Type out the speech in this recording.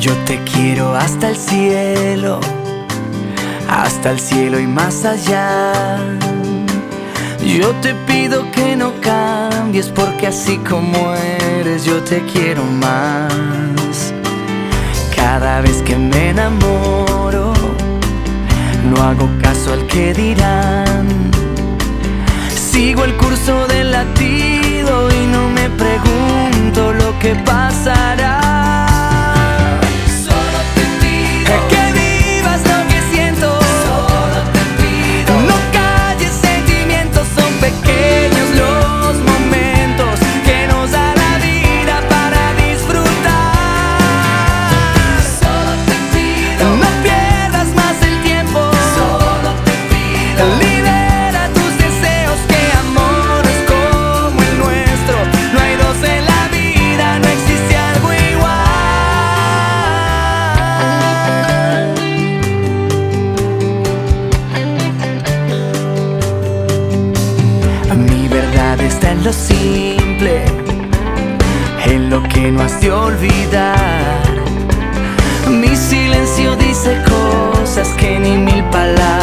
Yo te quiero hasta el cielo, hasta el cielo y más allá. Yo te pido que no cambies porque así como eres yo te quiero más. Cada vez que me enamoro, no hago caso al que dirán. Sigo el curso del latido y no me lo simple, en lo que no has de olvidar. Mi silencio dice cosas que ni mil palabras